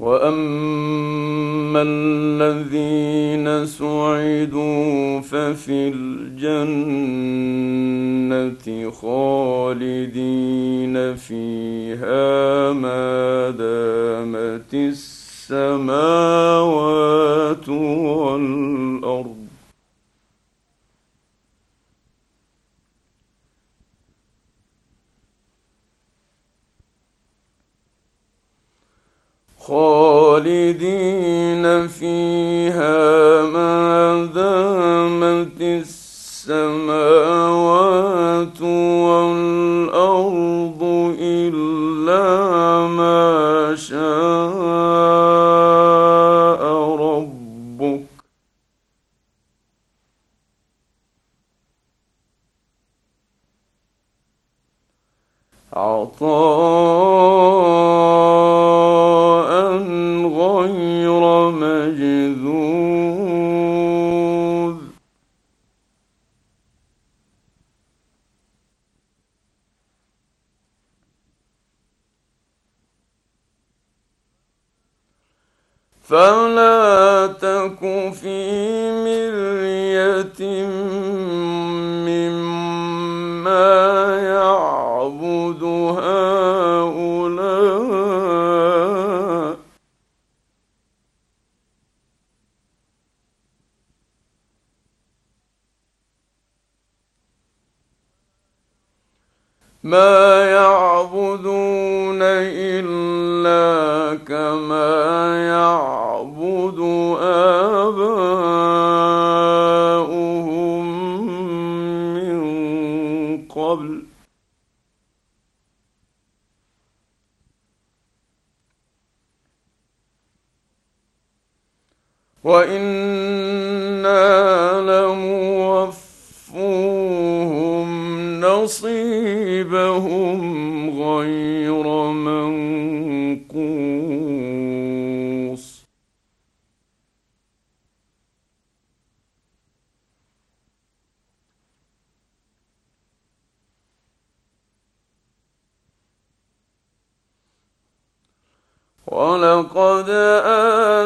واما الذين سعدوا ففي الجنه خالدين فيها ما دامت السماوات والارض خالدين فيها. ما يعبدون منقوص ولقد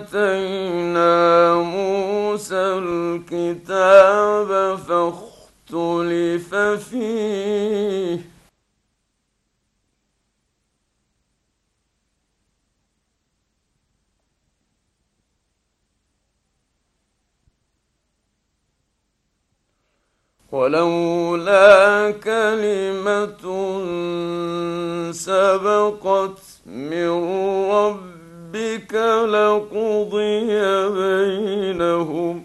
آتينا موسى الكتاب فاختلف فيه ولولا كلمة سبقت من ربك لقضي بينهم.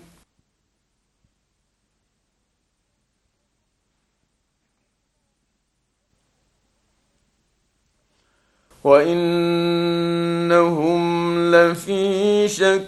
وإنهم لفي شك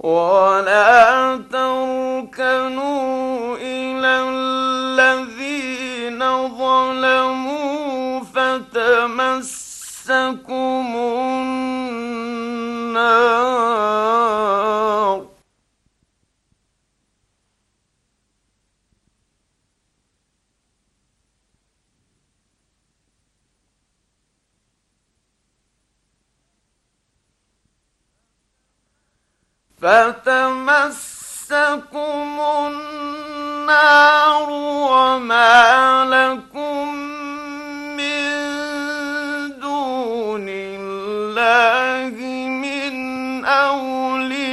ولا تركنوا إلى الذين ظلموا فتمسكم النار فتمسكم النار وما لكم من دون الله من أولياء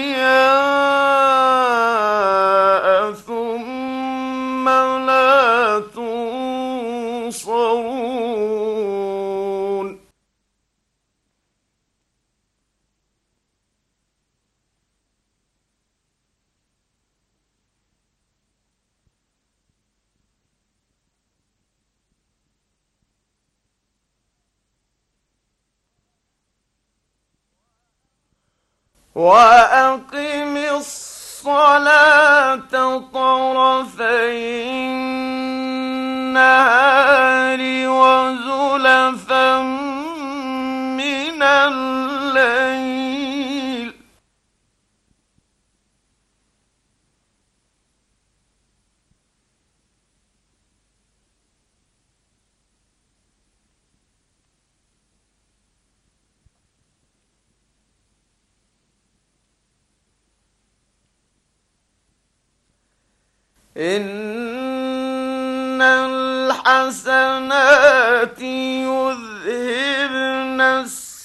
ثم لا تنصرون وأقم الصلاة طرفي النهار وزلفا من الليل إن الحسنات يذهبن السيئات.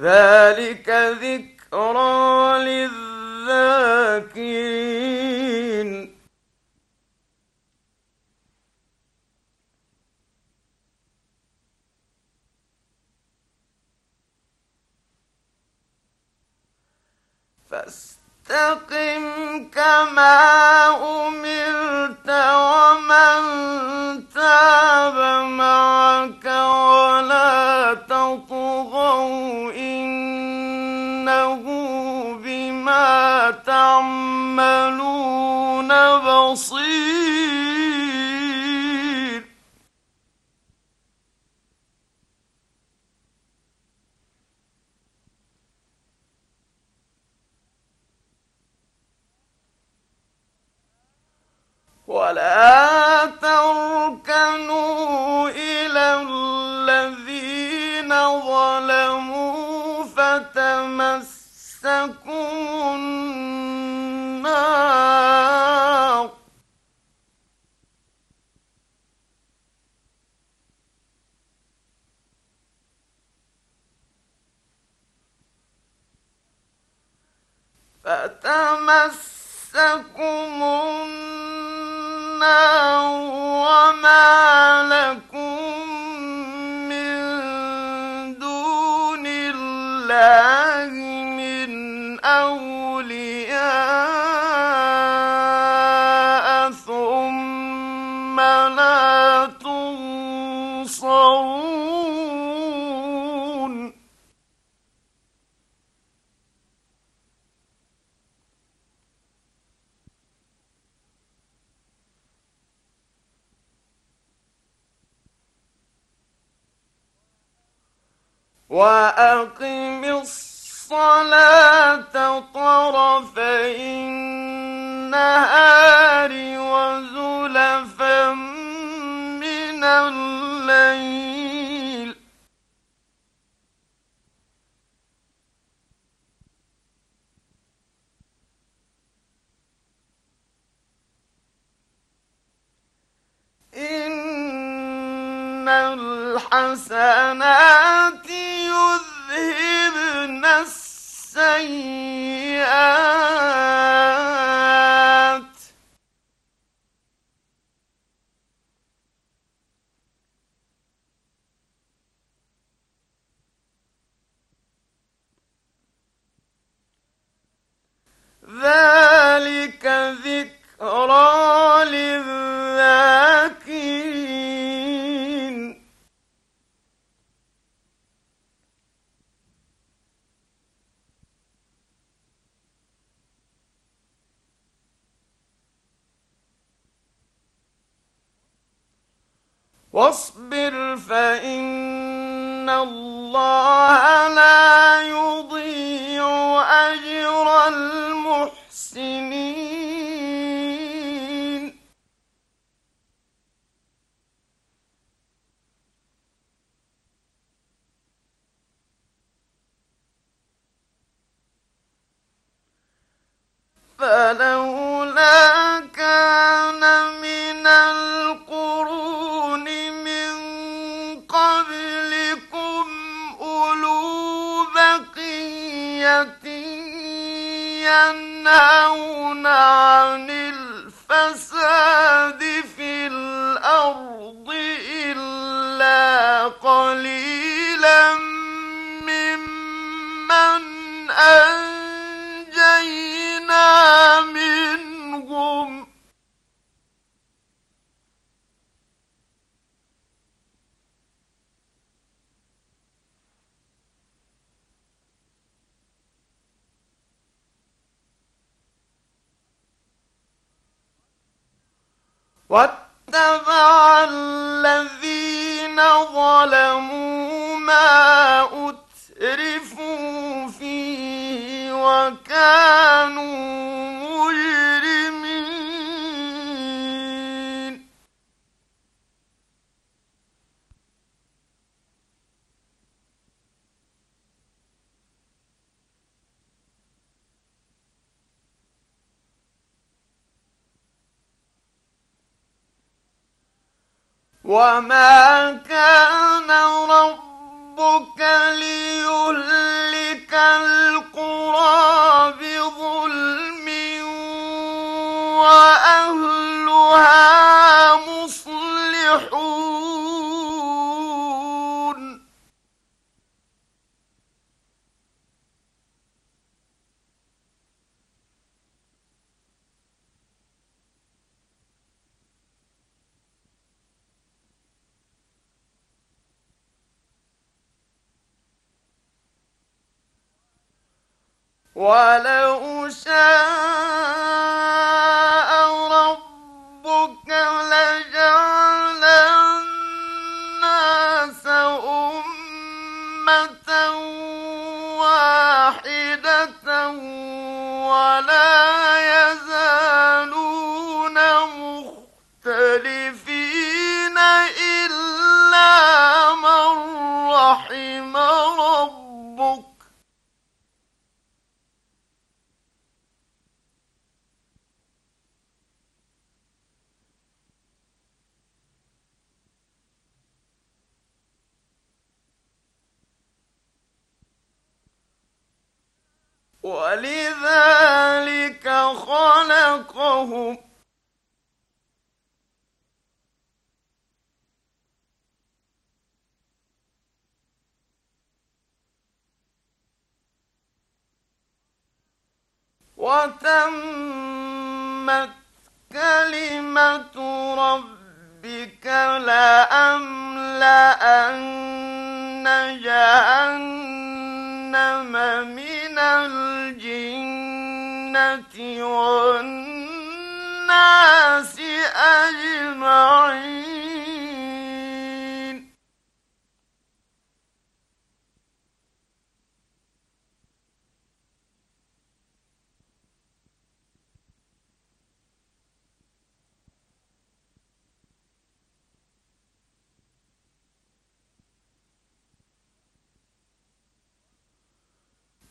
ذلك ذكرى للذاكرين فاستقم كما أمرت ومن تعملون بصير فتمسكم النار وما لكم وأقم الصلاة طرفي النهار وزلفا من الليل. واصبر فإن الله لا يضيع أجر ينهون عن الفساد في الأرض إلا قليلا. وما كان ربك ليهلك القرى بظلم وأهلها ولو شاء ربك لجعل الناس أمة واحدة ولا يزالون مختلفين إلا من رحم ربك ولذلك خلقهم. وتمت كلمة ربك لأملأن جهنم. من الجنة والناس أجمعين.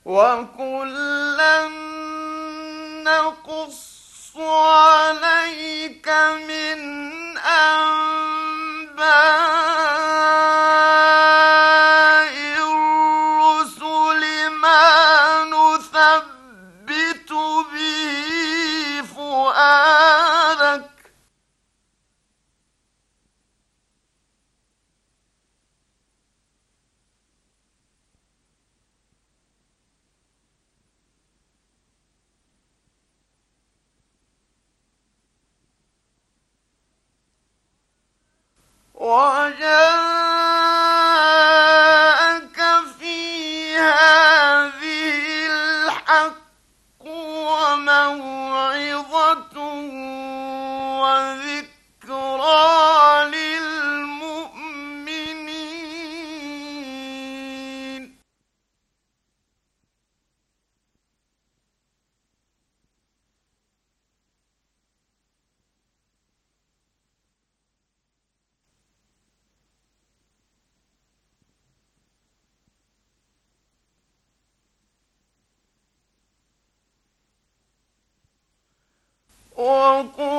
وكلا نقص عليك من أنباء وقل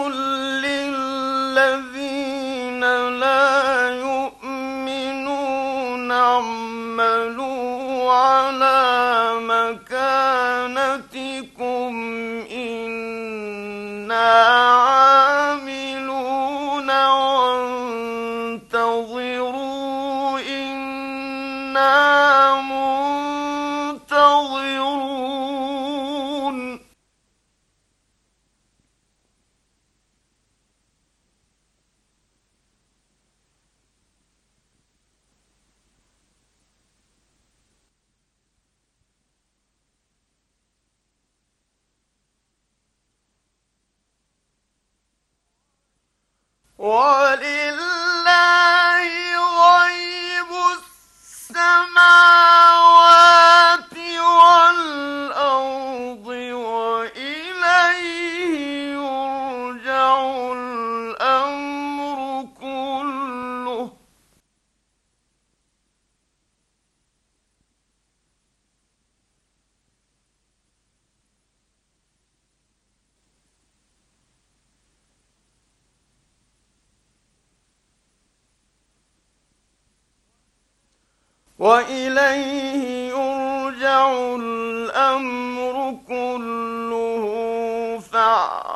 وإليه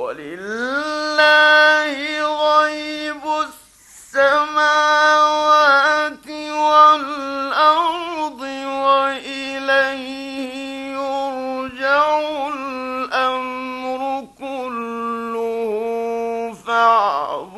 ولله غيب السماوات والأرض وإليه وما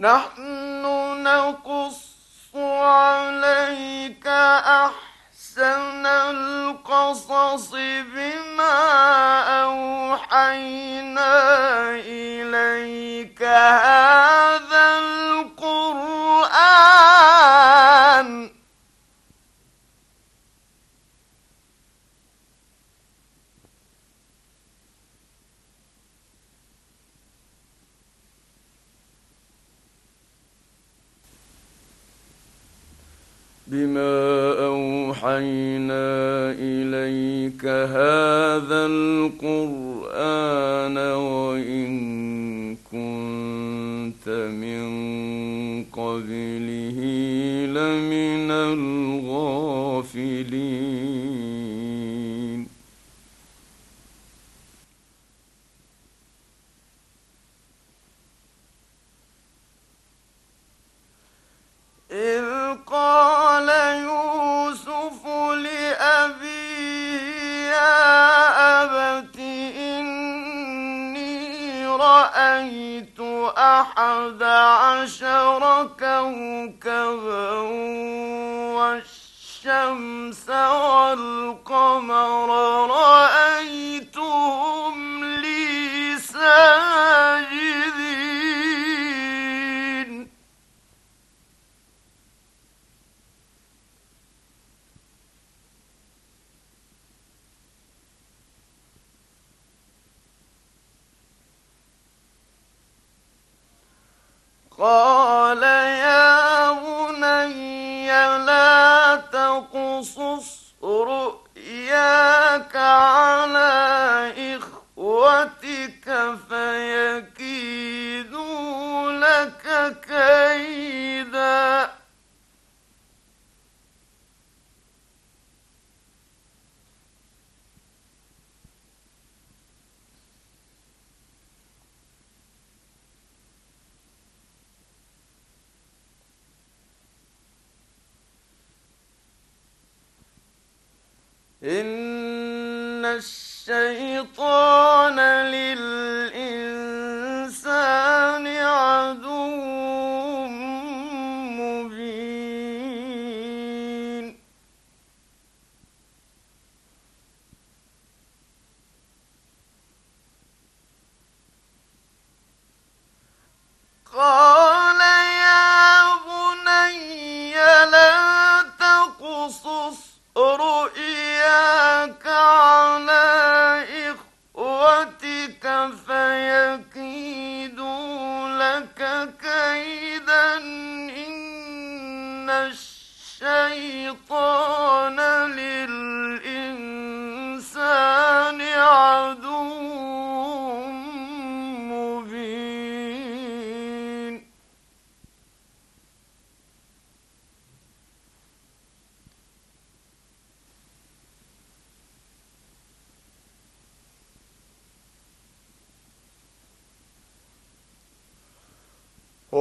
نحن نقص عليك أحسن القصص بما أوحينا إليك. هذا القرآن. بما أوحينا إليك هذا القرآن وإن كنت من قبله لمن الغافلين. أحد عشر كوكبا والشمس والقمر إن الشيطان للإنسان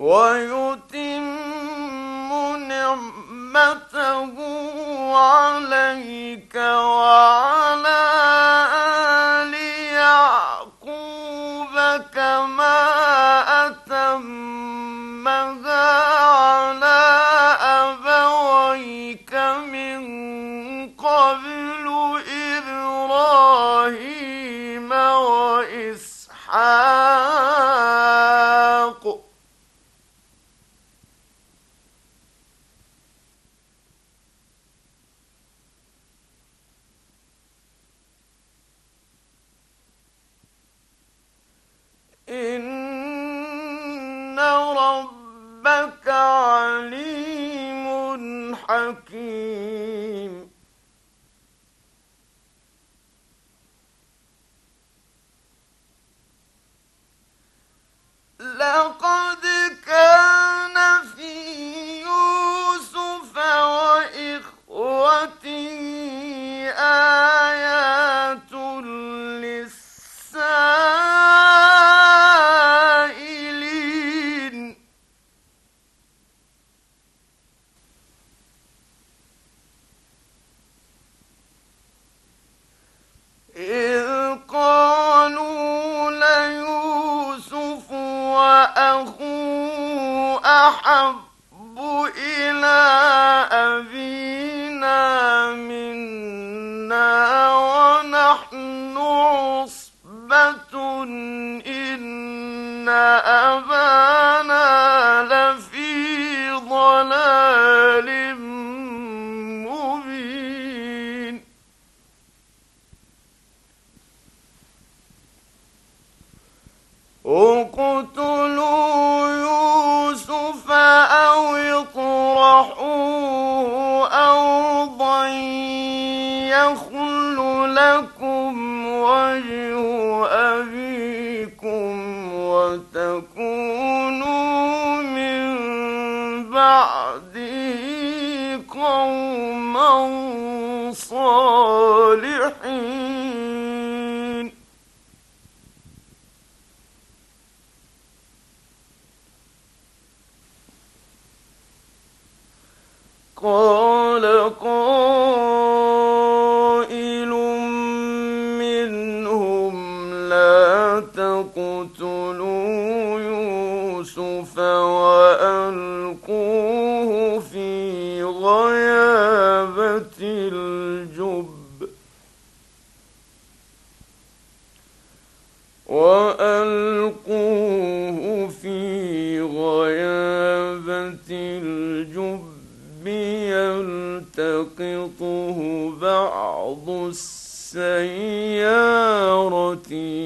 ويتم نعمته عليك وعلى حكيم. ربك قال قال يلتقطه بعض السيارة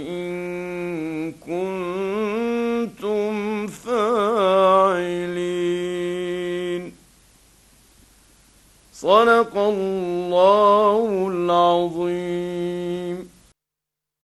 إن كنتم فاعلين. صدق الله العظيم.